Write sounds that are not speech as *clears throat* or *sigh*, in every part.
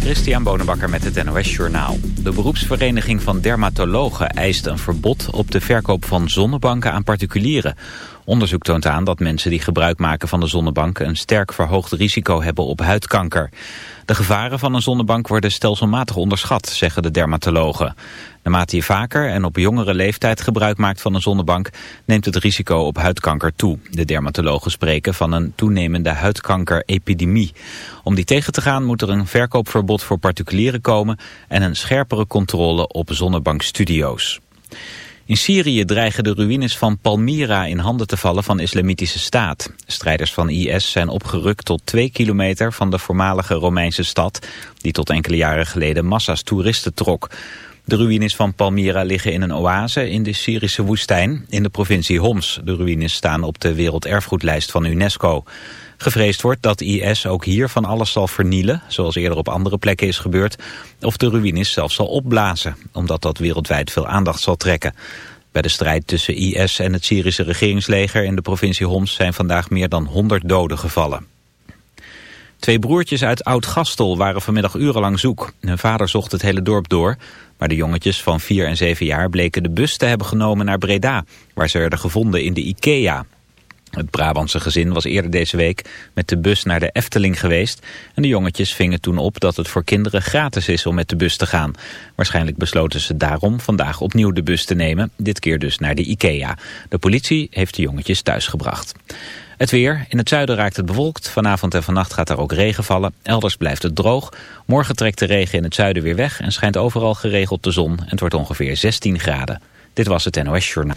Christian Bonenbakker met het NOS Journaal. De beroepsvereniging van dermatologen eist een verbod op de verkoop van zonnebanken aan particulieren. Onderzoek toont aan dat mensen die gebruik maken van de zonnebank een sterk verhoogd risico hebben op huidkanker. De gevaren van een zonnebank worden stelselmatig onderschat, zeggen de dermatologen. Naarmate je vaker en op jongere leeftijd gebruik maakt van een zonnebank, neemt het risico op huidkanker toe. De dermatologen spreken van een toenemende huidkankerepidemie. Om die tegen te gaan moet er een verkoopverbod voor particulieren komen en een scherpere controle op zonnebankstudio's. In Syrië dreigen de ruïnes van Palmyra in handen te vallen van islamitische staat. Strijders van IS zijn opgerukt tot twee kilometer van de voormalige Romeinse stad... die tot enkele jaren geleden massa's toeristen trok. De ruïnes van Palmyra liggen in een oase in de Syrische woestijn in de provincie Homs. De ruïnes staan op de werelderfgoedlijst van UNESCO. Gevreesd wordt dat IS ook hier van alles zal vernielen, zoals eerder op andere plekken is gebeurd, of de ruïnes zelfs zal opblazen, omdat dat wereldwijd veel aandacht zal trekken. Bij de strijd tussen IS en het Syrische regeringsleger in de provincie Homs zijn vandaag meer dan 100 doden gevallen. Twee broertjes uit Oud-Gastel waren vanmiddag urenlang zoek. Hun vader zocht het hele dorp door, maar de jongetjes van 4 en 7 jaar bleken de bus te hebben genomen naar Breda, waar ze werden gevonden in de IKEA. Het Brabantse gezin was eerder deze week met de bus naar de Efteling geweest en de jongetjes vingen toen op dat het voor kinderen gratis is om met de bus te gaan. Waarschijnlijk besloten ze daarom vandaag opnieuw de bus te nemen, dit keer dus naar de IKEA. De politie heeft de jongetjes thuisgebracht. Het weer. In het zuiden raakt het bewolkt. Vanavond en vannacht gaat er ook regen vallen. Elders blijft het droog. Morgen trekt de regen in het zuiden weer weg en schijnt overal geregeld de zon. En het wordt ongeveer 16 graden. Dit was het NOS Journaal.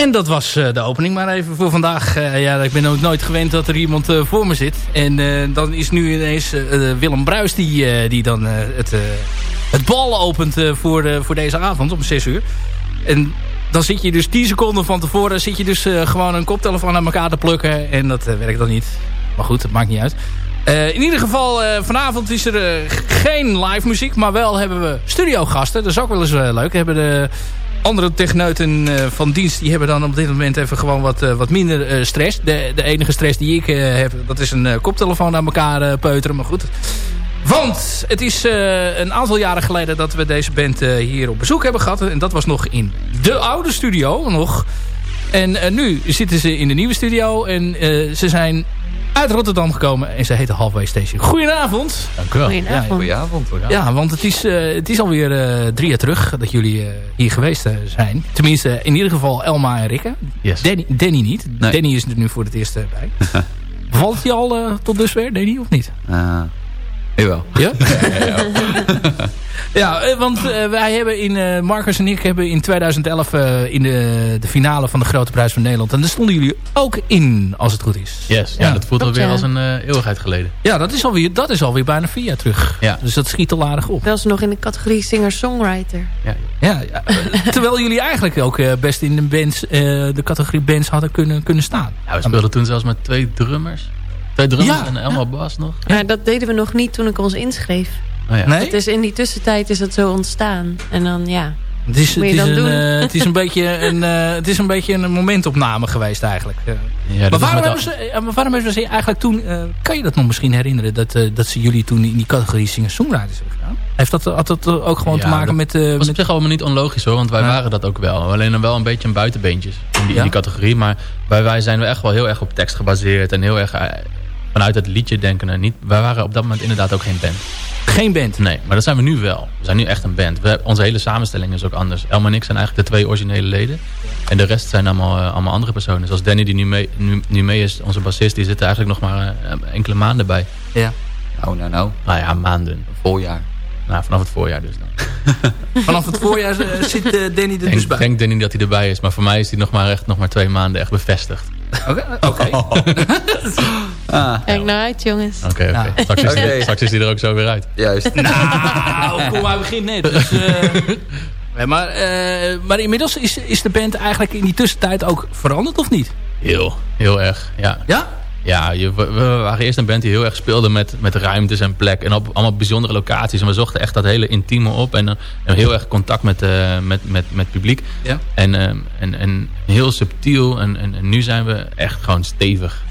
En dat was uh, de opening maar even voor vandaag. Uh, ja, ik ben ook nooit gewend dat er iemand uh, voor me zit. En dan is nu ineens Willem Bruis die, die dan het, het bal opent voor, voor deze avond om 6 uur. En dan zit je dus 10 seconden van tevoren... zit je dus gewoon een koptelefoon aan elkaar te plukken. En dat werkt dan niet. Maar goed, het maakt niet uit. in ieder geval, vanavond is er geen live muziek. Maar wel hebben we studiogasten. Dat is ook wel eens leuk. Hebben de andere techneuten uh, van dienst... die hebben dan op dit moment even gewoon wat, uh, wat minder uh, stress. De, de enige stress die ik heb... dat is een koptelefoon aan elkaar peuteren. Maar goed. Want het is een aantal jaren geleden... dat we deze band hier op bezoek hebben gehad. En dat was nog in de oude studio nog. En nu zitten ze in de nieuwe studio. En ze zijn uit Rotterdam gekomen. En ze heet Halfway Station. Goedenavond. Dank u wel. Goedenavond. Ja, goedenavond. Ja, want het is, uh, het is alweer uh, drie jaar terug dat jullie uh, hier geweest zijn. Tenminste, in ieder geval Elma en Rikke. Yes. Danny, Danny niet. Nee. Danny is er nu voor het eerst bij. *laughs* Valt hij al tot dusver, Danny, of niet? Jawel. *laughs* Ja? ja, *laughs* want uh, wij hebben in, uh, Marcus en ik hebben in 2011 uh, in de, de finale van de Grote Prijs van Nederland. En daar stonden jullie ook in, als het goed is. Yes, ja, ja. dat voelt alweer als een eeuwigheid geleden. Ja, dat is, alweer, dat is alweer bijna vier jaar terug. Ja. Dus dat schiet al aardig op. Wel eens nog in de categorie singer-songwriter. Ja, ja, ja. *laughs* terwijl jullie eigenlijk ook best in de, bands, de categorie bands hadden kunnen, kunnen staan. Ja, we speelden toen zelfs met twee drummers. Twee ja. en Elma Bas nog. Ja, dat deden we nog niet toen ik ons inschreef. Oh ja. Nee? Het is in die tussentijd is dat zo ontstaan. En dan, ja... Het is, het, een, eh, het, is een *laughs* beetje een, eh, het is een beetje een momentopname geweest eigenlijk. Ja, maar waarom met hebben, ze, eh, maar waarom hebben ze eigenlijk toen... eh, kan je dat nog misschien herinneren? Dat, eh, dat ze jullie toen in die categorie singer-songwriters hebben gedaan? Heeft dat, had dat ook gewoon Ja, te maken dat met... eh, Dat was op met zich allemaal niet onlogisch hoor, want wij Ja. waren dat ook wel. Alleen dan wel een beetje een buitenbeentjes in die, Ja? in die categorie. Maar wij, wij zijn wel echt wel heel erg op tekst gebaseerd en heel erg vanuit het liedje denken. En niet, wij waren op dat moment inderdaad ook geen band. geen band? Nee, maar dat zijn we nu wel. We zijn nu echt een band. We, onze hele samenstelling is ook anders. Elma en ik zijn eigenlijk de twee originele leden. En de rest zijn allemaal, eh, allemaal andere personen. Zoals Danny die nu mee, nu, nu mee is, onze bassist, die zit er eigenlijk nog maar eh, enkele maanden bij. Ja. Nou, nou, nou. Nou ja, maanden. Voorjaar. Nou, vanaf het voorjaar dus dan. *laughs* Vanaf het voorjaar eh, zit eh, Danny er dus Ik bij. denk Danny dat hij erbij is. Maar voor mij is hij nog maar, echt, nog maar twee maanden echt bevestigd. Oké. *laughs* oké. *laughs* Kijk naar uit, jongens. Oké, oké. Ja. Straks, is straks hij er ook zo weer uit. Juist. Nou, kom, hij begint net. Dus, eh, nee, maar, eh, maar inmiddels is, is de band eigenlijk in die tussentijd ook veranderd of niet? Heel, heel erg. Ja, Ja? Ja je, we, we waren eerst een band die heel erg speelde met, met ruimtes en plek. En op allemaal bijzondere locaties. En we zochten echt dat hele intieme op. En, eh, en heel erg contact met, eh, met, met, met publiek. Ja. En, eh, en, en heel subtiel. En, en, en nu zijn we echt gewoon stevig.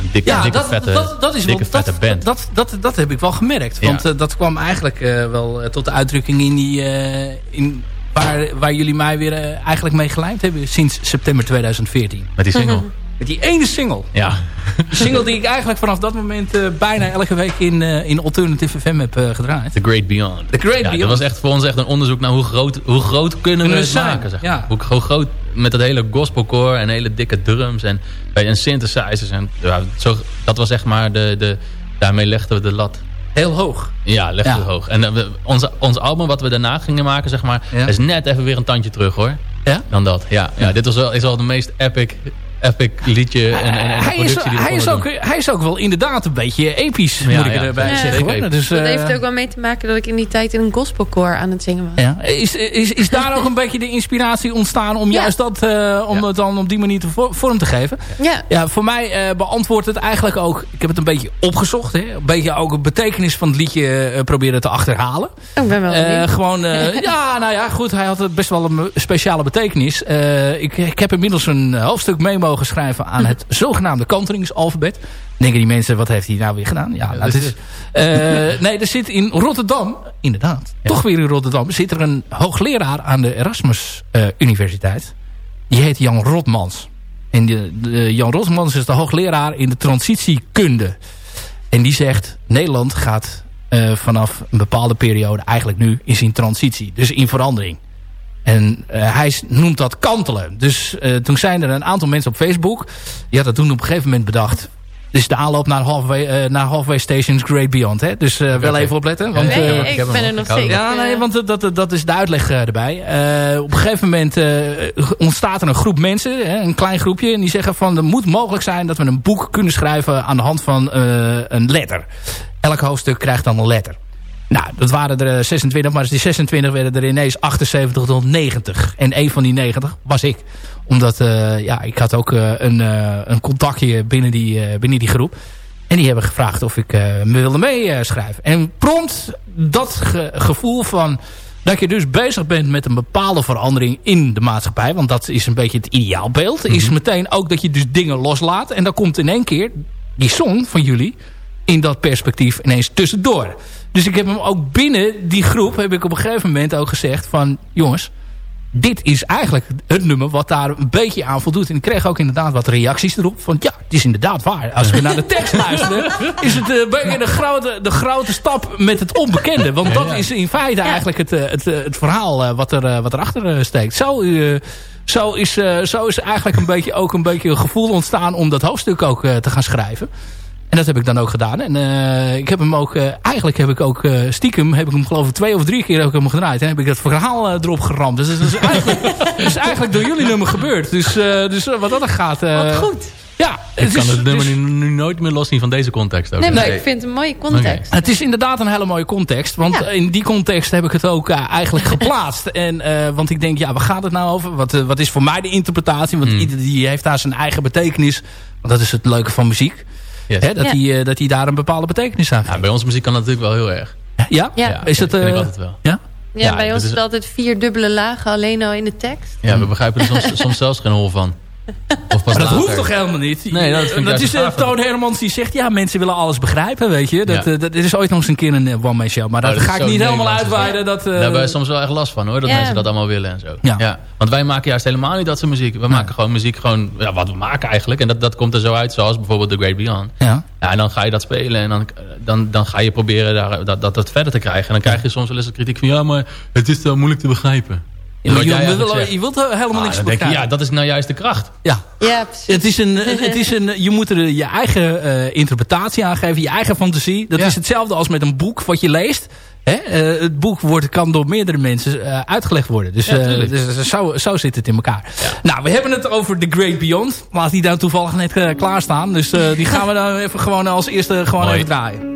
Een dikke, Ja, dikke dat, vette, dat, dat is dikke wel, vette dat, band. Dat, dat, dat, heb ik wel gemerkt. Ja. Want dat kwam eigenlijk eh, wel tot de uitdrukking in die... eh, in, waar, waar jullie mij weer eigenlijk mee gelijmd hebben sinds september 2014. met die single. Met die ene single. Ja. Die single die ik eigenlijk vanaf dat moment eh, bijna elke week in, eh, in Alternative FM heb eh, gedraaid. The Great Beyond. The Great ja, Beyond. Dat was echt voor ons echt een onderzoek naar hoe groot, hoe groot kunnen we het zijn, maken. Zeg ja. hoe, hoe groot met dat hele gospelcore en hele dikke drums en, en synthesizers. En, ja, zo, dat was echt maar de, de, daarmee legden we de lat. Heel hoog. Ja, legden Ja. hoog. En we, onze, ons album wat we daarna gingen maken, zeg maar, is net even weer een tandje terug hoor. Ja? Dan dat. Ja, ja. dit was wel, is wel de meest epic, epic liedje en, en, hij, is, productie die we hij, is ook, hij is ook wel inderdaad een beetje episch, Ja, moet ik ja. erbij Ja. zeggen. Hoor. Dus, Dat eh, heeft ook wel mee te maken dat ik in die tijd in een gospelkoor aan het zingen was. ja. is, is, is daar *laughs* ook een beetje de inspiratie ontstaan om Ja. juist dat, eh, om Ja. het dan op die manier te vo- vorm te geven? Ja. Ja, voor mij eh, beantwoordt het eigenlijk ook, ik heb het een beetje opgezocht, hè, een beetje ook het betekenis van het liedje eh, proberen te achterhalen. Oh, ik ben wel Eh, gewoon, eh, *laughs* ja, nou ja, goed. Hij had best wel een speciale betekenis. Eh, ik, ik heb inmiddels een hoofdstuk mee mogen schrijven aan het zogenaamde kanteringsalfabet. Denken die mensen, wat heeft hij nou weer gedaan? Ja, nou, is is, eh, nee, er zit in Rotterdam, inderdaad, toch weer in Rotterdam, zit er een hoogleraar aan de Erasmus eh, Universiteit. Die heet Jan Rotmans. En de, de- Jan Rotmans is de hoogleraar in de transitiekunde. En die zegt, Nederland gaat eh, vanaf een bepaalde periode eigenlijk nu in zijn transitie. Dus in verandering. En eh, hij noemt dat kantelen. Dus eh, toen zijn er een aantal mensen op Facebook... die hadden toen op een gegeven moment bedacht... Dus de aanloop naar Halfway, eh, naar halfway Stations Great Beyond. Hè? Dus eh, wel even opletten. Want, Ja, Nee, eh, ik ben er nog steeds. ja, nee, want dat, dat is de uitleg eh, erbij. Eh, op een gegeven moment eh, ontstaat er een groep mensen, hè, een klein groepje, en die zeggen van, er moet mogelijk zijn dat we een boek kunnen schrijven aan de hand van eh, een letter. Elk hoofdstuk krijgt dan een letter. Nou, dat waren er eh, 26, maar die 26 werden er ineens 78 tot 90. En een van die 90 was ik. Omdat, eh, ja, ik had ook eh, een, eh, een contactje binnen die, eh, binnen die groep. En die hebben gevraagd of ik eh, me wilde meeschrijven. en prompt dat ge- gevoel van dat je dus bezig bent met een bepaalde verandering in de maatschappij. Want dat is een beetje het ideaalbeeld. Is meteen ook dat je dus dingen loslaat. En dan komt in één keer die song van jullie in dat perspectief ineens tussendoor. Dus ik heb hem ook binnen die groep heb ik op een gegeven moment ook gezegd van jongens dit is eigenlijk het nummer wat daar een beetje aan voldoet. En ik kreeg ook inderdaad wat reacties erop. Van ja, het is inderdaad waar. Als we naar de tekst *laughs* luisteren, is het eh, een beetje de grote, de grote stap met het onbekende. Want dat is in feite eigenlijk het, eh, het, eh, het verhaal eh, wat, er, eh, wat erachter eh, steekt. Zo, eh, zo, is, eh, zo is eigenlijk een beetje, ook een beetje een gevoel ontstaan om dat hoofdstuk ook eh, te gaan schrijven. En dat heb ik dan ook gedaan. En eh, ik heb hem ook, eh, eigenlijk heb ik ook eh, stiekem, heb ik hem geloof ik twee of drie keer ook hem gedraaid. En heb ik dat verhaal erop geramd. Dus dat is eigenlijk, *laughs* dat is eigenlijk door jullie nummer gebeurd. Dus, eh, dus wat dat er gaat. eh, Wat goed. Ja, Ik kan het nummer dus- nu, nu nooit meer loszien van deze context ook. Nee, maar Nee. ik vind het een mooie context. Het is inderdaad een hele mooie context. Want Ja. in die context heb ik het ook eigenlijk *laughs* geplaatst. En, eh, want ik denk, ja, waar gaat het nou over? Wat, wat is voor mij de interpretatie? Want Hmm. ieder die heeft daar zijn eigen betekenis. Want dat is het leuke van muziek. Yes. Hè, dat, Ja. die, eh, dat die daar een bepaalde betekenis aan Ja, geeft. bij onze muziek kan dat natuurlijk wel heel erg. Ja? Ja. Is het, vind ik eh, altijd wel. ja? Ja, Ja, bij dit ons is- is het altijd vier dubbele lagen alleen al in de tekst. Ja, we begrijpen er soms, soms zelfs geen hol van. Of pas Maar dat later. hoeft toch helemaal niet? Nee, dat vind ik juist is uh. Toon Hermans die zegt... ja, mensen willen alles begrijpen, weet je. Dat, Ja. eh, dat is ooit nog eens een keer een eh, one-man show. Maar Oh, dat dat ga ik niet helemaal uitweiden. Dat, eh, Daar hebben wij soms wel echt last van hoor. Dat Ja. mensen dat allemaal willen en zo. Ja. Want wij maken juist helemaal niet dat soort muziek. We maken gewoon muziek gewoon ja, wat we maken eigenlijk. En dat, dat komt er zo uit zoals bijvoorbeeld The Great Beyond. ja. Ja, en dan ga je dat spelen en dan, dan, dan ga je proberen daar, dat, dat, dat verder te krijgen. En dan krijg je soms wel eens de kritiek van... ja, maar het is wel moeilijk te begrijpen. Je, wil- je wilt helemaal Ah, niks dan denk je, begrijpen. ja, dat is nou juist de kracht. Ja. Ja, precies. Het is een, het is een, je moet er je eigen eh, interpretatie aan geven, je eigen fantasie. Dat Ja. is hetzelfde als met een boek wat je leest. Hè? Eh, het boek wordt, kan door meerdere mensen eh, uitgelegd worden. Dus, Ja, eh, tuurlijk. dus zo, zo zit het in elkaar. Nou, we hebben het over The Great Beyond. Laat die daar toevallig net eh, klaarstaan. Dus eh, die *laughs* gaan we dan even gewoon als eerste gewoon Mooi. even draaien.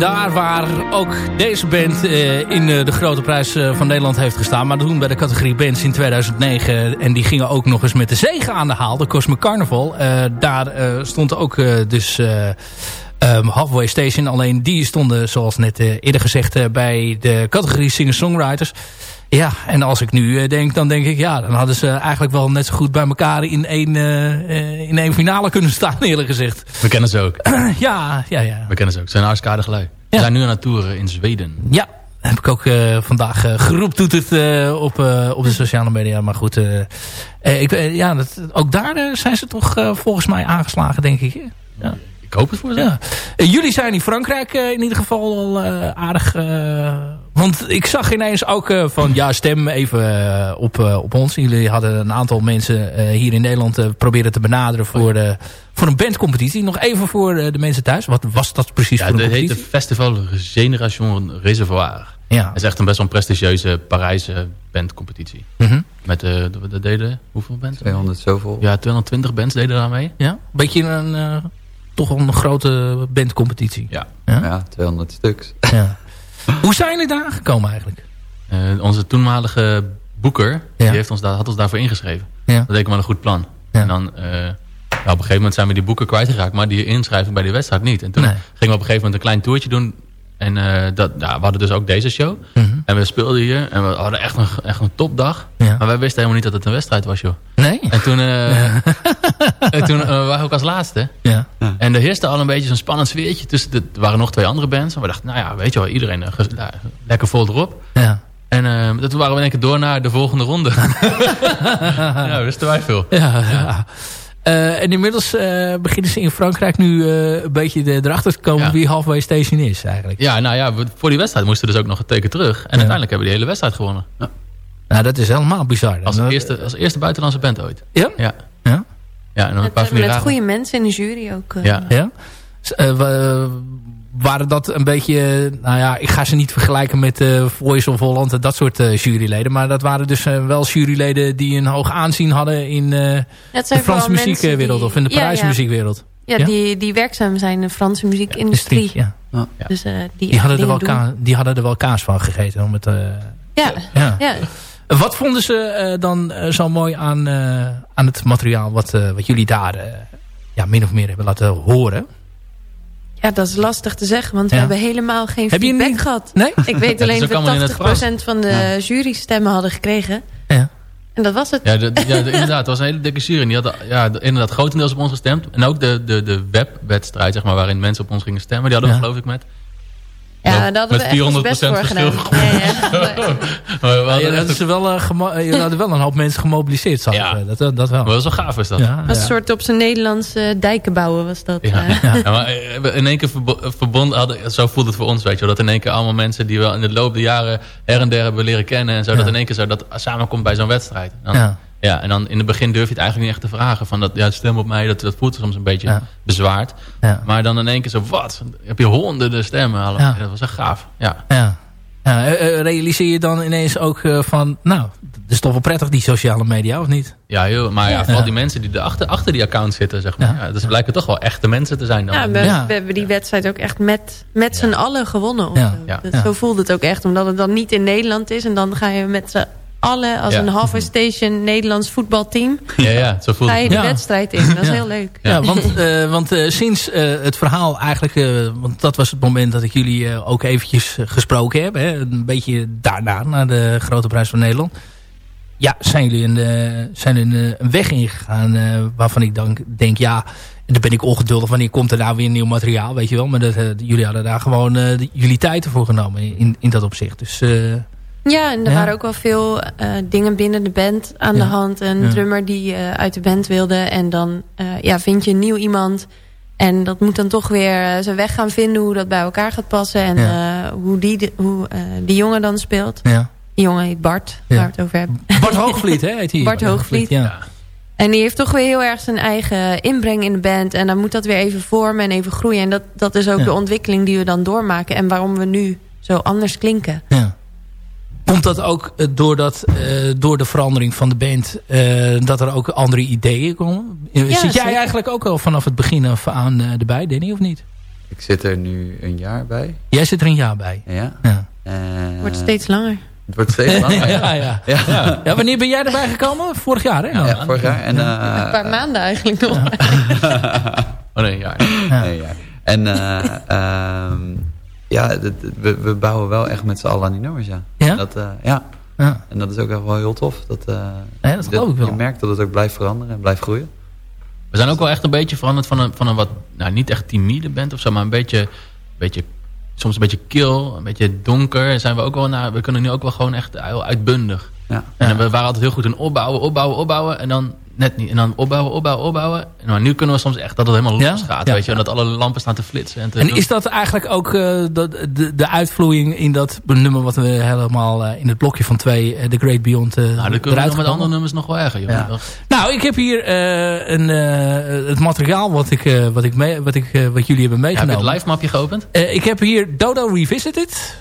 Daar waar ook deze band eh, in eh, de grote prijs eh, van Nederland heeft gestaan. Maar toen bij de categorie bands in 2009. En die gingen ook nog eens met de zegen aan de haal. De Cosmic Carnival. Daar stond ook dus... eh, ehm, Halfway Station. Alleen die stonden, zoals net eerder gezegd, bij de categorie singer-songwriters. Ja, en als ik nu eh, denk, dan denk ik... ja, dan hadden ze eigenlijk wel net zo goed bij elkaar in één, eh, eh, in één finale *laughs* kunnen staan, eerlijk gezegd. We kennen ze ook. *clears throat* ja, ja, ja. We kennen ze ook. Ze zijn hartstikke aardig lui. Ja. We zijn nu aan het toeren in Zweden. Ja, heb ik ook vandaag uh, geroeptoeterd eh, op, op de sociale media. Maar goed, ik, ja, dat, ook daar zijn ze toch volgens mij aangeslagen, denk ik. Ja. Ik hoop het voor ze. Ja. Eh, jullie zijn in Frankrijk eh, in ieder geval al eh, aardig. eh, want ik zag ineens ook eh, van ja, stem even op, eh, op ons. Jullie hadden een aantal mensen eh, hier in Nederland eh, proberen te benaderen voor, de, voor een bandcompetitie. Nog even voor eh, de mensen thuis. Wat was dat precies Ja, voor een heet het Festival Génération Reservoir. Ja. Dat is echt een best wel een prestigieuze Parijse bandcompetitie. Mhm. Met de, de, de deden, hoeveel bands? 200 zoveel. Ja, 220 bands deden daar mee. ja? Beetje een, eh, toch wel een grote bandcompetitie. Ja. Ja? Ja, 200 stuks. Ja. *laughs* Hoe zijn jullie daar aangekomen eigenlijk? Eh, onze toenmalige boeker, Ja. die heeft ons daar, had ons daarvoor ingeschreven. Ja. Dat leek me wel een goed plan. Ja. En dan, eh, ja, op een gegeven moment zijn we die boeken kwijtgeraakt, maar die inschrijving bij die wedstrijd niet. En toen Nee. gingen we op een gegeven moment een klein toertje doen. En eh, dat, ja, we hadden dus ook deze show. Mhm. En we speelden hier en we hadden echt een, echt een topdag. Ja. Maar wij wisten helemaal niet dat het een wedstrijd was, joh. Nee? En toen, eh, *laughs* en toen waren we ook als laatste. Ja. En er heerste al een beetje zo'n spannend sfeertje. Tussen de, er waren nog twee andere bands. En we dachten, nou ja, weet je wel, iedereen eh, ja, lekker vol erop. Ja. En eh, toen waren we in één keer door naar de volgende ronde. *laughs* ja, wisten wij veel. Ja, ja. Eh, en inmiddels beginnen ze in Frankrijk nu een beetje de, erachter te komen Ja. wie Halfway Station is eigenlijk. Ja, nou ja, voor die wedstrijd moesten we dus ook nog een teken terug. En uiteindelijk hebben we die hele wedstrijd gewonnen. Nou, dat is helemaal bizar. Als eerste, als eerste buitenlandse band ooit. Ja? Ja. Ja? Ja, en dan een paar van die met rare... goede mensen in de jury ook. eh. Ja. Ja? Eh, wa- waren dat een beetje... Nou ja, ik ga ze niet vergelijken met eh Voice of Holland en dat soort eh, juryleden. Maar dat waren dus wel juryleden die een hoog aanzien hadden in eh, de Franse muziekwereld die- of in de Parijse ja. muziekwereld. Ja, Ja? Die, die werkzaam zijn in de Franse muziekindustrie. Ja. Dus, eh, die, Die, hadden er wel doen. die hadden er wel kaas van gegeten. Om het, eh, Ja, ja. Wat vonden ze eh, dan eh, zo mooi aan, eh, aan het materiaal wat, wat jullie daar ja, min of meer hebben laten horen? ja, dat is lastig te zeggen, want Ja. we hebben helemaal geen Heb je feedback niet- gehad. Nee? Ik weet is alleen ook dat het 80% van de jurystemmen hadden gekregen. Ja. En dat was het. Ja, de, ja de- inderdaad. Het was een hele dikke jury. En die hadden ja, de- inderdaad grotendeels op ons gestemd. En ook de, de, de webwedstrijd, zeg maar, waarin mensen op ons gingen stemmen. Die hadden we geloof ik met... Ja, we met echt ons best 400% voor gedaan. verschil. *laughs* Ja, hadden dat een- wel, eh, eh, hadden wel een hoop mensen gemobiliseerd. Zag Ja. eh, dat, dat, dat wel. maar dat was wel gaaf is dat. Ja, Dat was ja. een soort op zijn Nederlandse dijken bouwen was dat. Ja. Ja, maar in één keer verbo- verbonden hadden, zo voelde het voor ons, weet je wel. Dat in één keer allemaal mensen die we in de loop der jaren her en der hebben leren kennen. En zo, Ja. dat in één keer zo dat samenkomt bij zo'n wedstrijd. Dan, Ja. Ja. en dan in het begin durf je het eigenlijk niet echt te vragen. Van dat, ja, stem op mij, dat, dat voelt soms een beetje Ja. bezwaard. Ja. Maar dan in één keer zo, wat? Heb je honderden stemmen allemaal. Ja. Dat was echt gaaf. Ja. Ja. Ja, eh, eh, realiseer je dan ineens ook eh, van... Nou, dat is toch wel prettig die sociale media, of niet? Ja, joh, maar ja, vooral Ja. die mensen die er achter, achter die account zitten, zeg maar. Ja. Ja. dus blijken toch wel echte mensen te zijn dan. Ja, we, Ja. we hebben die wedstrijd ook echt met, met z'n allen gewonnen. Of zo. Ja. Zo voelt het ook echt, omdat het dan niet in Nederland is. En dan ga je met z'n allen als Ja. een halfway station Nederlands voetbalteam... Ja, ja, zo voelt ga je de Ja. wedstrijd in. Dat is Ja. heel leuk. Ja, Ja. want, eh, want eh, sinds eh, het verhaal eigenlijk... eh, want dat was het moment dat ik jullie eh, ook eventjes gesproken heb. Hè, een beetje daarna, naar de Grote Prijs van Nederland. Ja, zijn jullie een, zijn jullie een, een weg ingegaan eh, waarvan ik dan denk... Ja, en dan ben ik ongeduldig. Wanneer komt er nou weer nieuw materiaal, weet je wel. Maar dat, jullie hadden daar gewoon eh, jullie tijd voor genomen in, in dat opzicht. Dus eh, Ja, en er Ja. waren ook wel veel eh, dingen binnen de band aan Ja. de hand. Een Ja. drummer die eh, uit de band wilde. En dan eh, ja, vind je een nieuw iemand. En dat moet dan toch weer zijn weg gaan vinden hoe dat bij elkaar gaat passen. En hoe, die, de- hoe die jongen dan speelt. ja. Die jongen heet Bart, waar we het over hebben. Bart Hoogvliet, hè, heet hij. Bart Hoogvliet. Ja. En die heeft toch weer heel erg zijn eigen inbreng in de band. En dan moet dat weer even vormen en even groeien. En dat, dat is ook de ontwikkeling die we dan doormaken. En waarom we nu zo anders klinken. Ja. Komt dat ook eh, doordat, eh, door de verandering van de band... eh, dat er ook andere ideeën komen? Ja, Zit jij zeker. eigenlijk ook al vanaf het begin af aan eh, erbij, Danny, of niet? Ik zit er nu een jaar bij. Jij zit er een jaar bij. Ja. Ja, Wordt steeds langer. Het wordt steeds *laughs* langer. ja, ja. Ja. Ja, wanneer ben jij erbij gekomen? Vorig jaar, hè? Ja, vorig jaar. En, Een paar maanden eigenlijk nog. *laughs* Oh nee, ja. Ja. nee, ja. En eh, *laughs* ehm, ja, dat- dat- we, we bouwen wel echt met z'n allen aan die nummers, ja. Ja? Dat, eh, ja. Ja. En dat is ook echt wel heel tof. Dat, eh, Ja, dat geloof ik wel. Je merkt dat het ook blijft veranderen en blijft groeien. We zijn ook wel echt een beetje veranderd van een, van een wat, nou niet echt timide band of zo, maar een beetje, beetje soms een beetje kil, een beetje donker. Zijn we, ook wel, nou, we kunnen nu ook wel gewoon echt heel uitbundig. Ja. En we waren altijd heel goed in opbouwen, opbouwen, opbouwen. En dan net niet. En dan opbouwen, opbouwen, opbouwen. En maar nu kunnen we soms echt dat het helemaal los gaat. Weet je, en dat alle lampen staan te flitsen. En, te En doen. is dat eigenlijk ook eh, dat, de, de uitvloeiing in dat nummer wat we helemaal eh, in het blokje van twee, eh, The Great Beyond, eh nou, dan kunnen we met andere nummers nog wel erger. joh. Ja. Nou, ik heb hier eh, een, eh, het materiaal wat, ik, eh, wat, ik mee, wat, ik, eh, wat jullie hebben Ja, heb je meegenomen. het live mapje geopend? Eh, ik heb hier Dodo Revisited.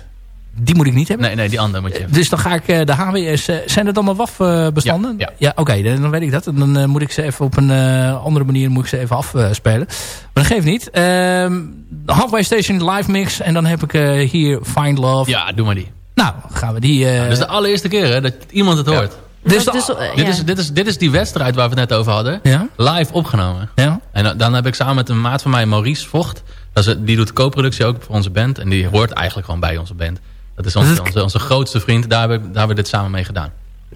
Die moet ik niet hebben. Nee, nee, die andere moet je hebben. Dus dan ga ik eh, de HWS... eh, zijn dat allemaal WAF-bestanden? Ja, ja. oké, dan, dan weet ik dat. En dan eh, moet ik ze even op een eh, andere manier moet ik ze even afspelen. maar dat geeft niet. Ehm Halfway Station live mix. En dan heb ik eh, hier Find Love. Ja, doe maar die. Nou, gaan we die... eh, Dat is de allereerste keer hè, dat iemand het hoort. dus Dus, eh, Dit, ja. is, dit, is, dit is die wedstrijd waar we het net over hadden. ja? Live opgenomen. Ja? En dan- dan heb ik samen met een maat van mij, Maurice Vocht. Dat is, die doet co-productie ook voor onze band. En die hoort eigenlijk gewoon bij onze band. Dat is onze, onze, onze grootste vriend. Daar hebben, we- daar hebben we dit samen mee gedaan.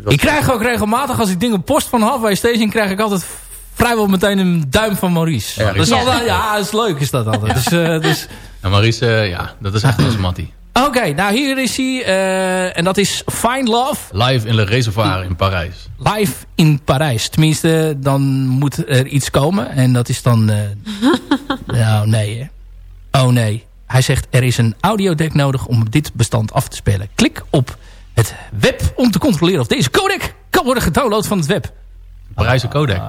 Ik krijg ook regelmatig, als ik dingen post van Halfway Station... krijg ik altijd vrijwel meteen een duim van Maurice. Ja, dat is Ja. altijd, ja, dat is leuk is dat altijd. Dus, eh, dus, Maurice, eh, ja, dat is echt onze mattie. Oké, nou hier is hij. eh, en dat is Find Love. Live in Le Reservoir in Parijs. live in Parijs. Tenminste, dan moet er iets komen. En dat is dan... eh *laughs* nou, nee. Hè. Oh nee. Hij zegt, er is een audiodeck nodig om dit bestand af te spelen. Klik op het web om te controleren of deze codec kan worden gedownload van het web. Parijse codec.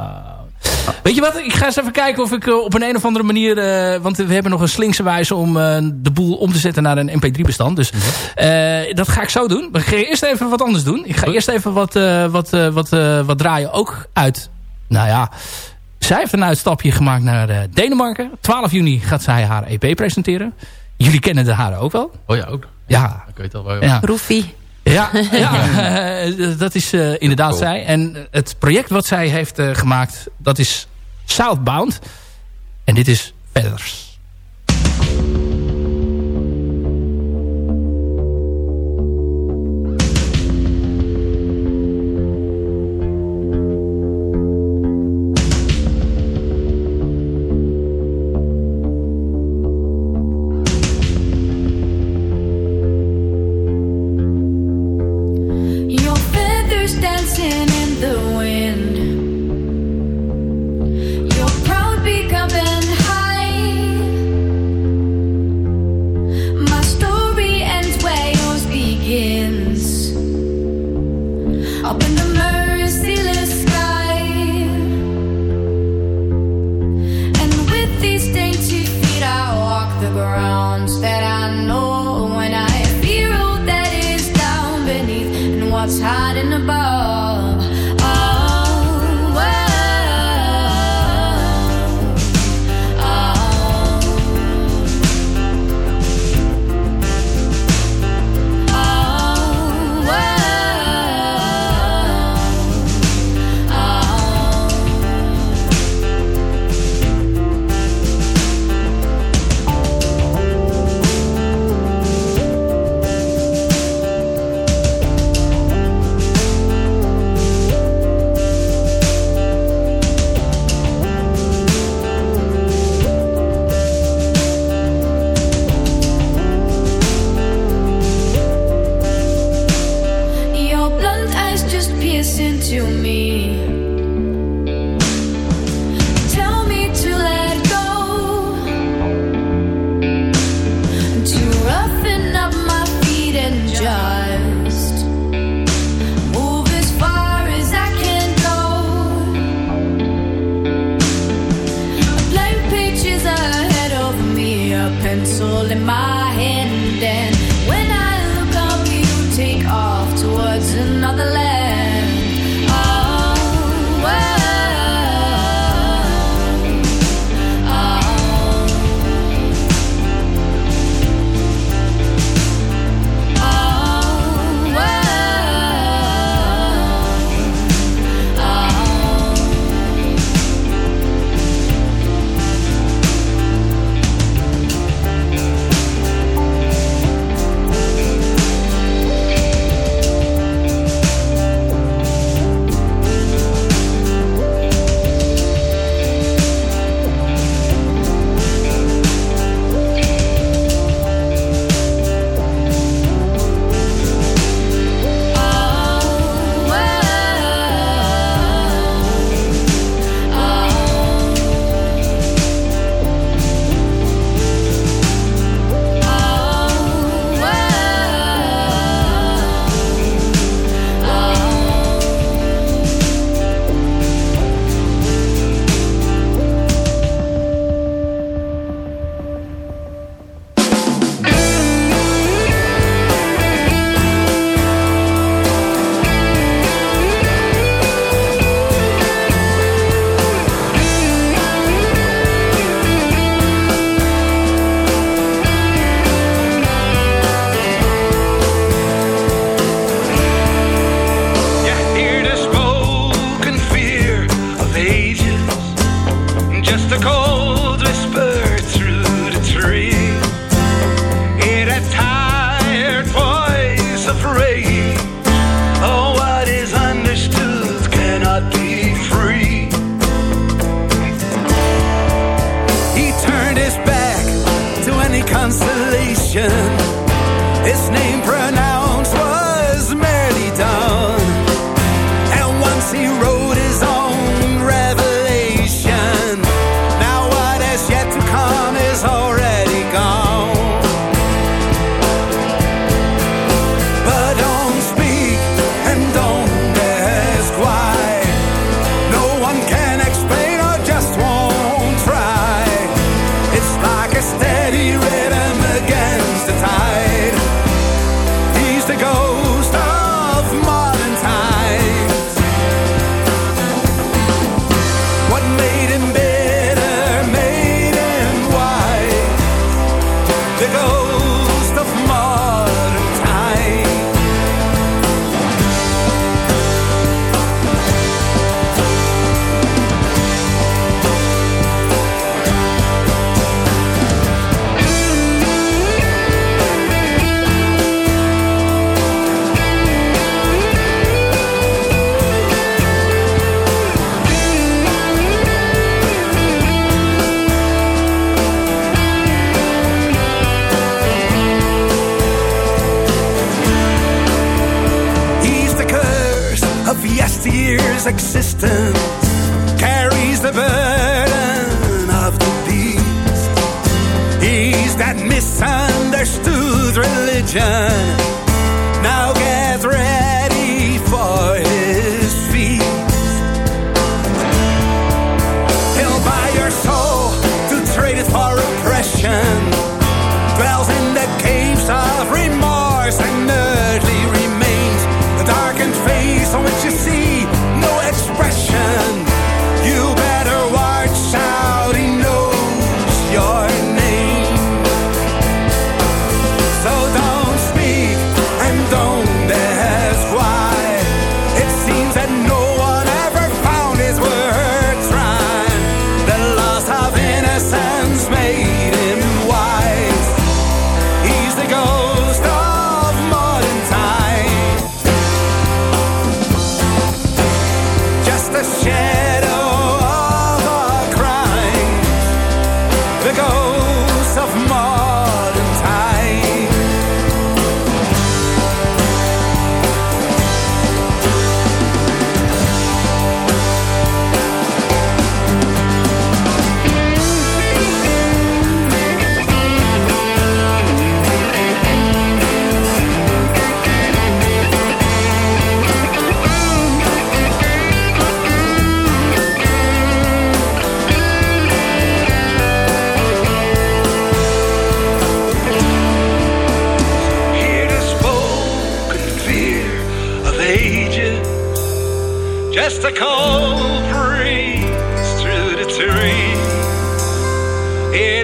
Weet je wat? Ik ga eens even kijken of ik eh, op een, een of andere manier... eh, want we hebben nog een slinkse wijze om eh, de boel om te zetten naar een mp3-bestand. Dus eh, dat ga ik zo doen. Maar ik ga eerst even wat anders doen. Ik ga eerst even wat, wat, wat, wat draaien ook uit... Nou ja, zij heeft een uitstapje gemaakt naar eh, Denemarken. 12 juni gaat zij haar EP presenteren. Jullie kennen de haren ook wel. Oh ja, ook. Ja, Ik weet al waar ja. Roefie. Ja, ja *laughs* eh, dat is eh, inderdaad zij. En het project wat zij heeft gemaakt, dat is Southbound. En dit is Feathers. existence. Just a cold breeze through the trees. Hear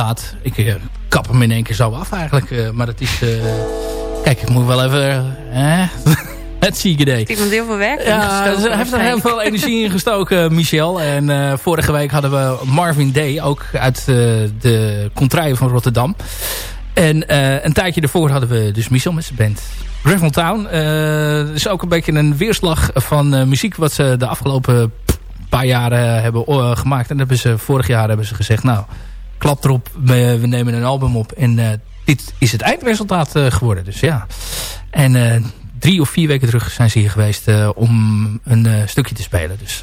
Inderdaad, ik eh, kap hem in één keer zo af eigenlijk. eh, maar het is... eh, kijk, ik moet wel even... *laughs* het zieke iemand heel veel werk Ja, heeft er heel veel energie in gestoken, *laughs* Michel. En vorige week hadden we Marvin Day, ook uit de contraien van Rotterdam. En een tijdje daarvoor hadden we dus Michel met zijn band Gravel Town. Is ook een beetje een weerslag van muziek wat ze de afgelopen paar jaren hebben gemaakt. En hebben ze, vorig jaar hebben ze gezegd, nou, klap erop, we, we nemen een album op. En eh, dit is het eindresultaat eh, geworden. Dus ja. En eh, drie of vier weken terug zijn ze hier geweest om een stukje te spelen. Dus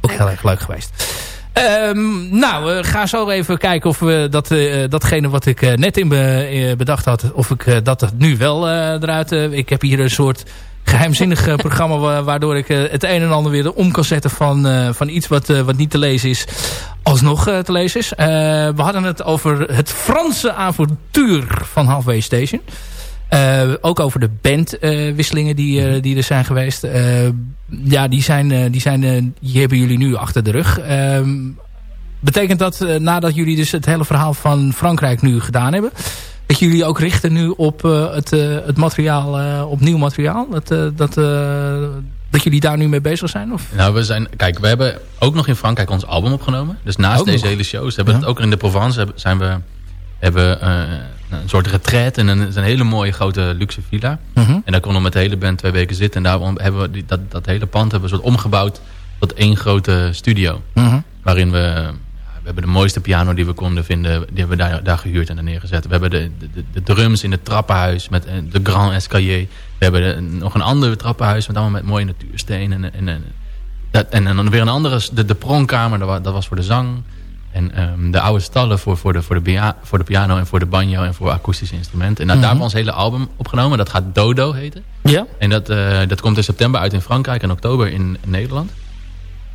ook heel erg leuk geweest. Ehm, nou, we gaan zo even kijken of we dat, eh, datgene wat ik eh, net in be- bedacht had... of ik dat nu wel eruit... ik heb hier een soort geheimzinnig eh, programma... wa- waardoor ik het een en ander weer om kan zetten van, van iets wat, wat niet te lezen is... alsnog te lezen is. We hadden het over het Franse avontuur van Halfway Station... Eh, ook over de bandwisselingen die, eh, die er zijn geweest. Eh, ja, die, zijn, die, zijn, die hebben jullie nu achter de rug. Ehm, betekent dat nadat jullie dus het hele verhaal van Frankrijk nu gedaan hebben... dat jullie ook richten nu op het, het materiaal, op nieuw materiaal? Dat, dat, dat jullie daar nu mee bezig zijn? Of? Nou, we zijn, kijk, we hebben ook nog in Frankrijk ons album opgenomen. Dus naast Ook deze nog? hele shows hebben we Ja. het ook in de Provence hebben, zijn we hebben een soort retreat en een, een hele mooie grote luxe villa. Mhm. En daar konden we met de hele band twee weken zitten. En daarom hebben we die, dat, dat hele pand hebben we soort omgebouwd tot één grote studio. Mhm. Waarin we, we hebben de mooiste piano die we konden vinden, die hebben we daar, daar gehuurd en daar neergezet. We hebben de, de, de drums in het trappenhuis met eh, de Grand Escalier. We hebben nog een ander trappenhuis met allemaal met mooie natuursteen. En, en, en, en, dan weer een andere, de, de pronkkamer, dat was, dat was voor de zang. En ehm, de oude stallen voor, voor, de, voor, de voor de piano en voor de banjo en voor akoestische instrumenten. En nou, daar hebben we ons hele album opgenomen. Dat gaat Dodo heten. Ja. En dat, eh, dat komt in september uit in Frankrijk en oktober in Nederland.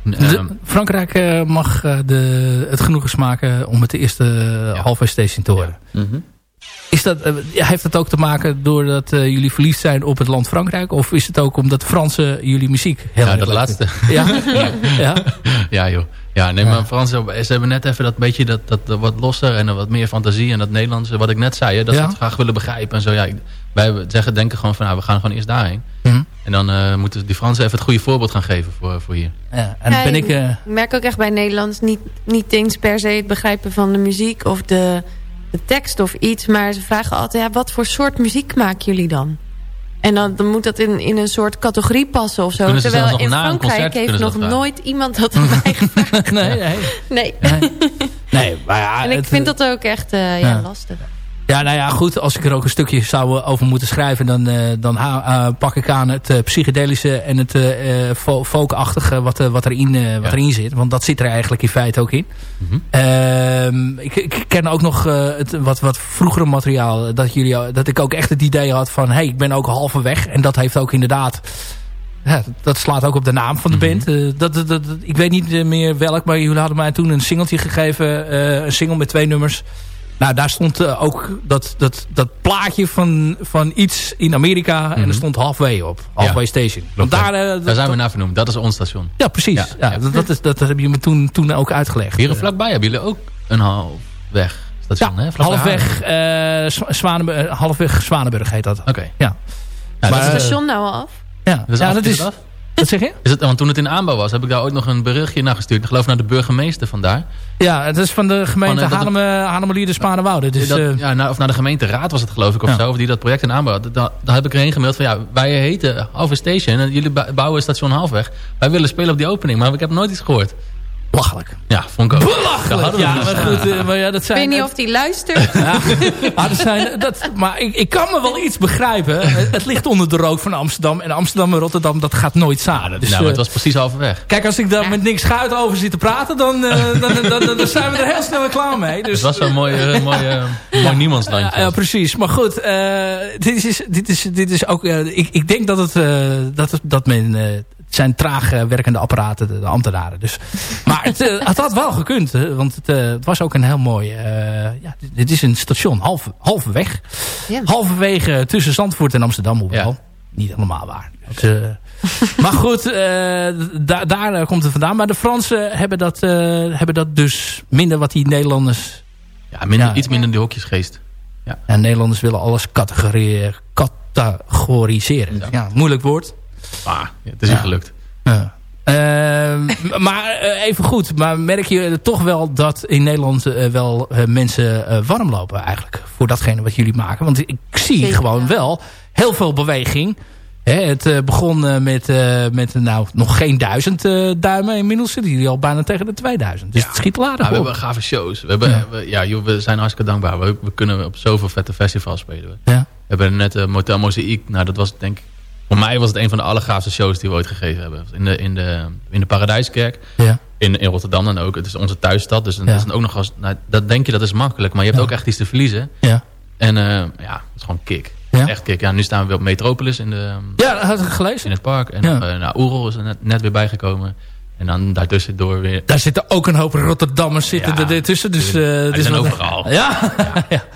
De- Ehm, Frankrijk eh, mag eh, de, het genoegen smaken om het eerste uh, halfway station te horen. Mhm. Is dat, ja, heeft dat ook te maken doordat jullie verliefd zijn op het land Frankrijk? Of is het ook omdat Fransen jullie muziek heel ja, dat laatste. *laughs* Ja? ja? Ja, joh. Ja, nee, maar Frans, ze hebben net even dat beetje dat, dat, dat wat losser en wat meer fantasie. En dat Nederlandse, wat ik net zei, hè, dat Ja. ze het graag willen begrijpen en zo. Ja, ik- wij zeggen, denken gewoon van, nou, we gaan gewoon eerst daarheen. Mhm. En dan eh, moeten die Fransen even het goede voorbeeld gaan geven voor, voor hier. Ja, en Ja, ben ik... eh, Ik merk ook echt bij Nederlands niet, niet eens per se het begrijpen van de muziek of de, de tekst of iets. Maar ze vragen altijd, ja, wat voor soort muziek maken jullie dan? En dan, dan moet dat in, in een soort categorie passen of zo. Terwijl in Frankrijk heeft nog nooit iemand dat *laughs* aan mij gevraagd. nee, nee. Nee. nee, maar ja, en ik het, vind dat ook echt eh, ja. lastig. Ja, nou ja, goed. Als ik er ook een stukje zou eh, over moeten schrijven... dan, eh, dan eh, pak ik aan het psychedelische en het fo- folkachtige wat, wat, erin, wat erin zit. Want dat zit er eigenlijk in feite ook in. Mhm. Ehm, ik, ik ken ook nog het wat, wat vroegere materiaal. Dat, jullie, dat ik ook echt het idee had van... hey, ik ben ook halverwege. En dat heeft ook inderdaad... Ja, dat slaat ook op de naam van de Mhm. band. Dat, dat, dat, ik weet niet meer welk, maar jullie hadden mij toen een singeltje gegeven. een single met twee nummers. Nou, daar stond eh, ook dat, dat, dat plaatje van, van iets in Amerika. En Mhm. er stond Halfway op. Halfway Station. Want daar, eh, Daar zijn we naar vernoemd. Dat is ons station. Ja, precies. Ja, Ja, ja. Dat, dat, is, dat heb je me toen, toen ook uitgelegd. Hier vlakbij hebben jullie ook een halfweg station, Ja, hè? Halfweg, eh, Zwa- Zwanenburg, eh, halfweg Zwanenburg heet dat. Oké. Ja. Ja, Maar, dat Is het station nou al af? Ja, dat is ja dat is is... het af? Wat zeg je? Is het, want toen het in aanbouw was, heb ik daar ooit nog een berichtje naar gestuurd. Ik geloof naar de burgemeester vandaar. Ja, het is van de gemeente Van, eh, dat- Haarlem, Haarlemmerlier de. Dus, dat, eh, ja, nou, of naar de gemeenteraad was het geloof ik of Ja. zo. Of die dat project in aanbouw had. Da- Daar heb ik erheen gemaild van ja, wij heten Halfway Station. En jullie bou- bouwen station Halfweg. Wij willen spelen op die opening. Maar ik heb nooit iets gehoord. Belachelijk. Ja, vond ik ook. Belachelijk! hadden we Ja, maar goed, eh, maar ja, dat Ik zijn... weet niet of die luistert. Ja, maar, *laughs* dat zijn, dat, maar ik, ik kan me wel iets begrijpen. Het, het ligt onder de rook van Amsterdam. En Amsterdam en Rotterdam, dat gaat nooit samen. Dus, nou, eh, het was precies halverwege. Kijk, als ik daar met niks schuit over zit te praten... dan, eh, *laughs* dan, dan, dan, dan zijn we er heel snel klaar mee. Dus, Het was zo'n mooi, *laughs* eh, mooi, eh, mooi niemandslandje. ja, ja, precies. Maar goed, eh, dit, is, dit, is, dit is ook... ik, ik denk dat, het, eh, dat, het, dat men... het zijn traag eh, werkende apparaten, de, de ambtenaren. Dus. Maar het, eh, het had wel gekund. hè, want het, eh, het was ook een heel mooi... eh, ja, dit, is een station, half, halverweg. Ja. Halverwege tussen Zandvoort en Amsterdam, hoewel. Ja. Niet helemaal waar. Dus, *laughs* maar goed, eh, da- daar komt het vandaan. Maar de Fransen hebben dat, eh, hebben dat dus minder wat die Nederlanders... Ja, minder, Ja. iets minder die hokjesgeest. En Nederlanders willen alles categoriseren. Ja. Ja. moeilijk woord. Maar ja, het is Ja. niet gelukt. Ja. Ehm, *laughs* maar eh, even goed, maar merk je toch wel dat in Nederland eh, wel eh, mensen eh, warm lopen eigenlijk voor datgene wat jullie maken? Want ik zie Zeker, gewoon wel heel veel beweging. Hè, het eh, begon met, eh, met nou, nog geen duizend eh, duimen. Inmiddels zitten jullie al bijna tegen de 2000. Dus Ja. het schiet aardig Ja, we hebben gave shows. We, hebben, Ja. we, ja, joh, we zijn hartstikke dankbaar. We, we kunnen op zoveel vette festivals spelen. We hebben net uh, Motel Mozaïek. Nou, dat was denk ik... Voor mij was het een van de allergaafste shows die we ooit gegeven hebben. In de, in de, in de Paradijskerk. Ja. In, in Rotterdam dan ook. Het is onze thuisstad. Dus Ja. is ook nog als... Nou, dat denk je dat is makkelijk. Maar je hebt Ja. ook echt iets te verliezen. Ja. En eh, ja, het is gewoon kick. Ja. Echt kick. Ja, nu staan we weer op Metropolis in, de, ja, dat had ik in gelezen. het park. En Ja. eh, nou, Oerol is er net, net weer bijgekomen. En dan daartussendoor weer... Daar zitten ook een hoop Rotterdammers zitten Ja, er ertussen. Dus, eh, Die dus zijn overal. Ja? ja. *laughs*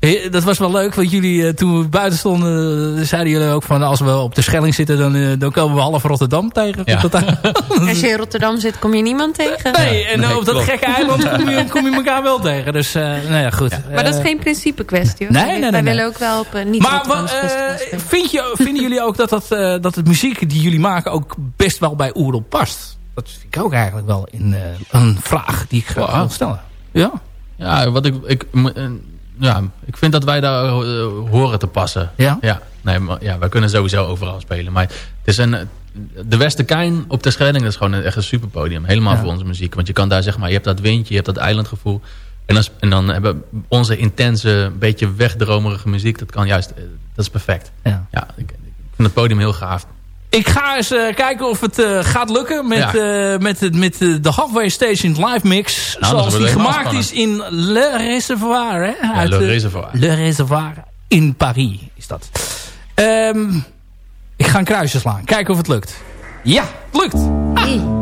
Eh, Dat was wel leuk, want jullie eh, toen we buiten stonden, eh, zeiden jullie ook van als we op de Schelling zitten, dan, dan komen we half Rotterdam tegen. Ja. *laughs* Als je in Rotterdam zit, kom je niemand tegen. nee, en Nee, op dat klopt. gekke eiland kom je, *laughs* kom je elkaar wel tegen. Dus, eh nou ja, goed. Maar dat is geen principe kwestie hoor. Nee, nee, nee, Wij nee. willen ook wel op niet maar vind je, vinden jullie ook dat, dat, eh, dat het muziek die jullie maken ook best wel bij Oerol past? Dat vind ik ook eigenlijk wel in, eh, een vraag die ik graag wil stellen. Ja? Ja, wat ik, ik, eh, ja, ik vind dat wij daar eh, horen te passen. Ja? Ja, nee, maar, ja, wij kunnen sowieso overal spelen. Maar het is een, de Westerkein op de Schelling dat is gewoon een, echt een superpodium. Helemaal Ja. voor onze muziek. Want je kan daar zeg maar, je hebt dat windje, je hebt dat eilandgevoel. En dan, en dan hebben onze intense, beetje wegdromerige muziek, dat kan juist, dat is perfect. Ja. Ja, ik, ik vind het podium heel gaaf. Ik ga eens eh, kijken of het eh, gaat lukken met, Ja. eh, met, het- met de Halfway Station live mix. Nou, dat zoals die gemaakt is in Le Reservoir. Hè? Uit, Le Reservoir. Le Reservoir in Paris is dat. Ehm, ik ga een kruisje slaan. Kijken of het lukt. Ja, het lukt. Ah.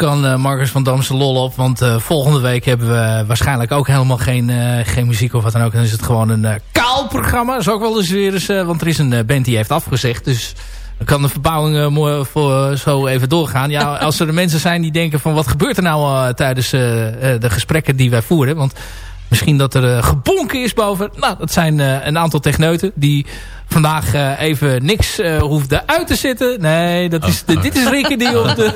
Kan eh, Marcus van Dam zijn lol op. Want eh, volgende week hebben we waarschijnlijk ook helemaal geen, eh, geen muziek of wat dan ook. Dan is het gewoon een kaal programma. Dat is ook wel eens weer eens... want er is een band die heeft afgezegd. Dus kan de verbouwing mooi voor, zo even doorgaan. Ja, als er mensen zijn die denken van... Wat gebeurt er nou tijdens de gesprekken die wij voeren? Want misschien dat er gebonken is boven. Nou, dat zijn een aantal techneuten die vandaag eh, even niks eh hoefden uit te zitten. Nee, dat is, dit is Rikke die *laughs* op de,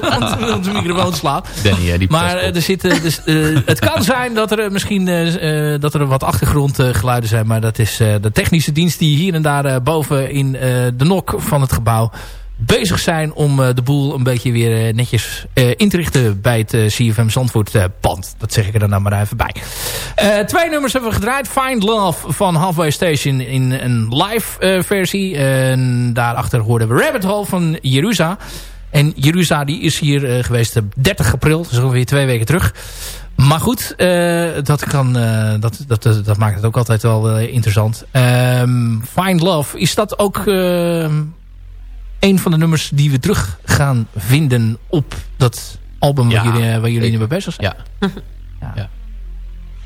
op de microfoon slaat. Danny, hè, die Maar eh, er zitten, dus, eh, het kan *laughs* zijn dat er eh, misschien eh, eh, dat er wat achtergrondgeluiden zijn. Maar dat is eh, de technische dienst die hier en daar eh, boven in eh, de nok van het gebouw bezig zijn om eh, de boel een beetje weer eh, netjes eh, in te richten bij het CFM Zandvoort pand. Dat zeg ik er dan maar even bij. Twee nummers hebben we gedraaid. Find Love van Halfway Station in een live versie. En daarachter hoorden we Rabbit Hole van Jerusa. En Jerusa die is hier geweest op 30 april. Is ongeveer twee weken terug. Maar goed, dat, kan, dat, dat, dat, maakt het ook altijd wel interessant. Ehm, Find Love, is dat ook ehm, een van de nummers die we terug gaan vinden op dat album waar jullie, eh, waar jullie nu mee bezig zijn? *laughs* Ja. Ja.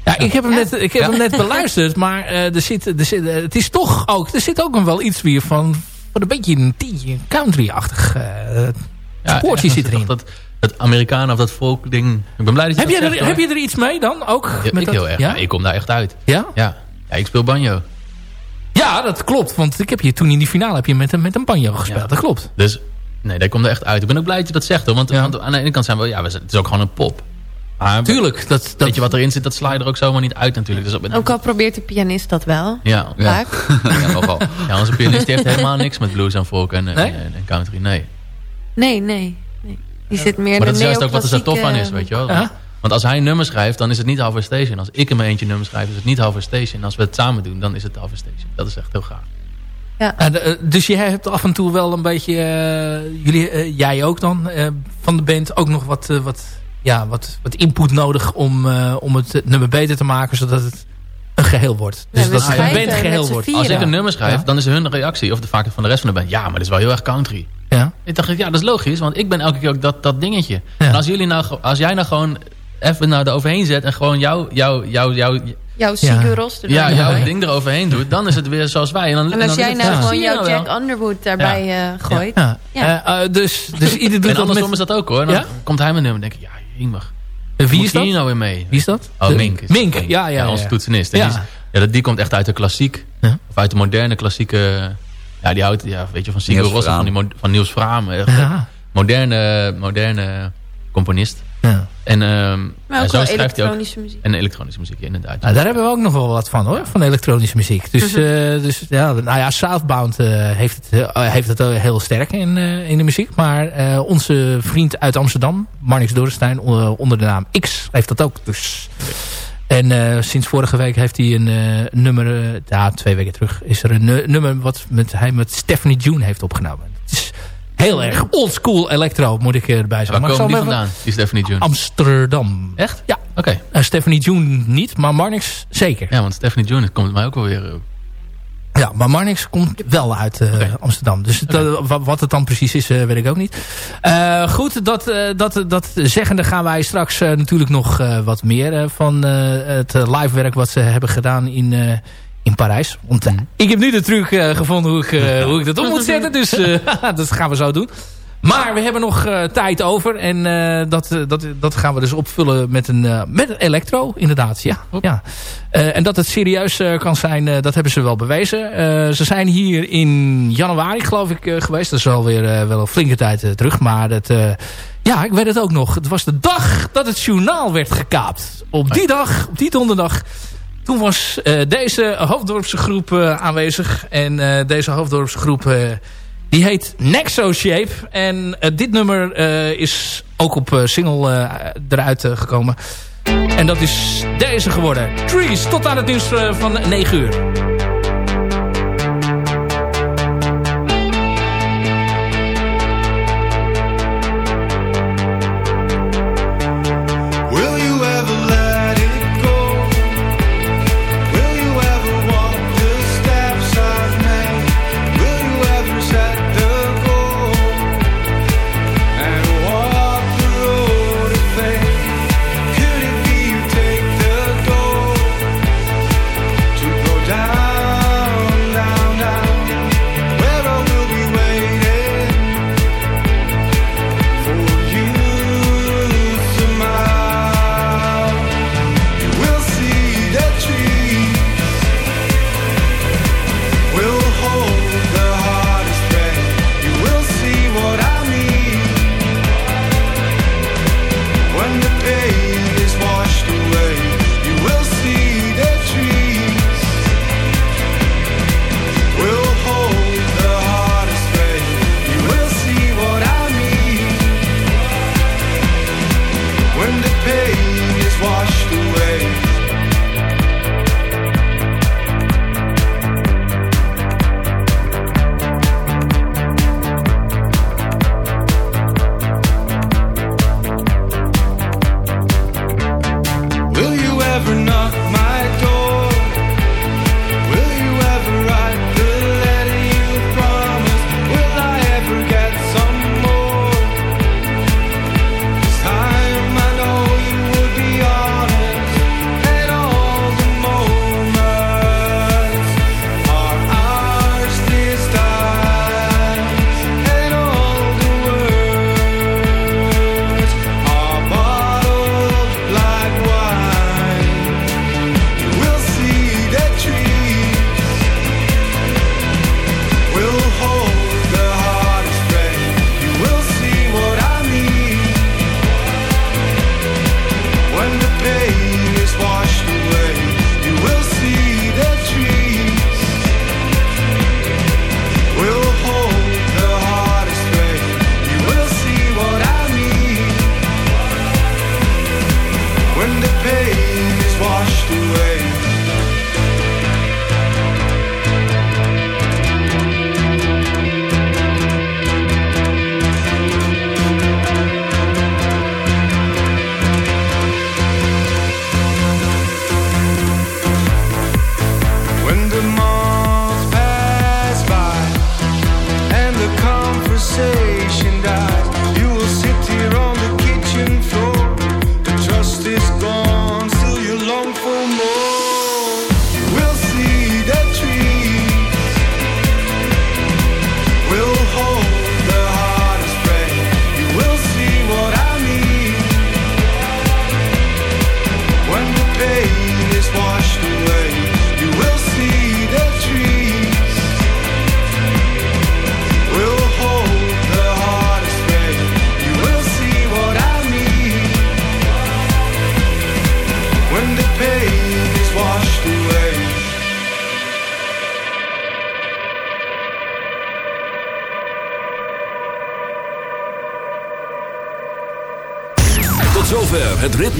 Ja, ik heb hem net, ik heb hem net beluisterd, maar eh, er zit, er zit, eh, het is toch ook, er zit ook nog wel iets weer van, van een beetje een country-achtig uh, spoortje zit erin. Dat, dat Amerikanen of dat folk ding. Ik ben blij dat je Heb dat je, er, heb je er iets mee dan ook? Ja, met ik dat? heel erg. Ik kom daar echt uit. Ja? Ja. ja, ik speel banjo. Ja, dat klopt. Want ik heb je toen in die finale heb je met, een- met een banjo gespeeld. Ja. Dat klopt. Dus nee, daar komt er echt uit. Ik ben ook blij dat je dat zegt hoor. Want, want aan de ene kant zijn we, ja, we zijn- het is ook gewoon een pop. Maar Tuurlijk. Dat, dat, weet je wat erin zit, dat sla je er ook zomaar niet uit natuurlijk. Dus op- Ook al probeert de pianist dat wel. Ja, Vaak. ja, nogal. *laughs* Ja, onze pianist heeft helemaal niks met blues en folk en, Nee? en, en country. Nee. Nee, nee. nee. Die zit meer in Maar de dat is juist ook wat er zo tof aan is, weet je wel. Ja. Want als hij een nummer schrijft, dan is het niet Halfway Station. Als ik hem eentje nummer schrijf, is het niet Halfway Station. Als we het samen doen, dan is het Halfway Station. Dat is echt heel gaaf. Ja, eh, dus je hebt af en toe wel een beetje, eh, jullie, eh, jij ook dan, eh, van de band ook nog wat, wat, ja, wat, wat input nodig om, eh, om het nummer beter te maken, zodat het een geheel wordt. Dus dat het een band geheel wordt. Als ik een nummer schrijf, Ja. dan is hun reactie, of de vaak van de rest van de band, ja, maar dat is wel heel erg country. Ja. Ik dacht, ja, dat is logisch, want ik ben elke keer ook dat, dat dingetje. Ja. En als, jullie nou, als jij nou gewoon even nou eroverheen zet en gewoon jouw jou, jou, jou, Jouw Siguros er ja, jouw ding eroverheen doet, dan is het weer zoals wij. En, dan, En als dan jij nou gewoon jouw. Jack Underwood daarbij eh, gooit. Ja. Ja. Eh, eh, dus, dus ieder doet En dat andersom met... is dat ook hoor. Dan Ja? komt hij met nummer en denk ik, ja, jemig. Eh, Wie is dat? hier nou weer mee? Wie is dat? Oh, De- Mink. is Mink, ja, ja, ja. onze toetsenist. En Ja. Die, is- ja, dat- die komt echt uit de klassiek. Ja. Of uit de moderne klassieke... Ja, die houdt ja, weet je, van Sigur en van, van Niels Ja. moderne, moderne componist. Ja. En, ehm, Maar ook zo wel schrijft hij ook. elektronische muziek. En elektronische muziek, inderdaad. Nou, daar hebben we ook nog wel wat van hoor, van elektronische muziek. Dus, Mhm. eh, dus ja, nou ja, Southbound eh, heeft, het, heel- eh, heeft het heel- sterk in, eh, in de muziek. Maar eh, onze vriend uit Amsterdam, Marnix Dorrestein, onder, onder de naam X, heeft dat ook. Dus. En eh, sinds vorige week heeft hij een eh, nummer, ja, twee weken terug, is er een nu- nummer wat met, hij met Stephanie June heeft opgenomen. Heel erg oldschool electro, moet ik erbij zeggen. Waar Maar komen die vandaan? Die Stephanie June. Amsterdam. Echt? Ja. Oké. Eh, Stephanie June niet, maar Marnix zeker. Ja, want Stephanie June het komt mij ook wel weer... eh, Ja, maar Marnix komt wel uit eh, Amsterdam. Dus eh, wat het dan precies is, eh, weet ik ook niet. Eh, goed, dat, eh, dat, dat zeggende gaan wij straks eh, natuurlijk nog eh, wat meer eh, van eh, het eh, live werk wat ze hebben gedaan in, eh, in Parijs. Want ik heb nu de truc eh, gevonden hoe ik, eh, *laughs* hoe ik dat op moet zetten. Dus eh, *laughs* dat gaan we zo doen. Maar we hebben nog tijd over. En dat, dat, dat gaan we dus opvullen met een, met een elektro, inderdaad. Ja, ja. En dat het serieus kan zijn, dat hebben ze wel bewezen. Ze zijn hier in januari, geloof ik, geweest. Dat is alweer wel een flinke tijd terug. Maar het, ja, ik weet het ook nog. Het was de dag dat het journaal werd gekaapt. Op die dag, op die donderdag... Toen was eh, deze hoofddorpse groep eh, aanwezig. En eh, deze hoofddorpse groep die heet Nexo Shape. En dit nummer is ook op single eruit gekomen. En dat is deze geworden. Trees, tot aan het nieuws van 9 uur.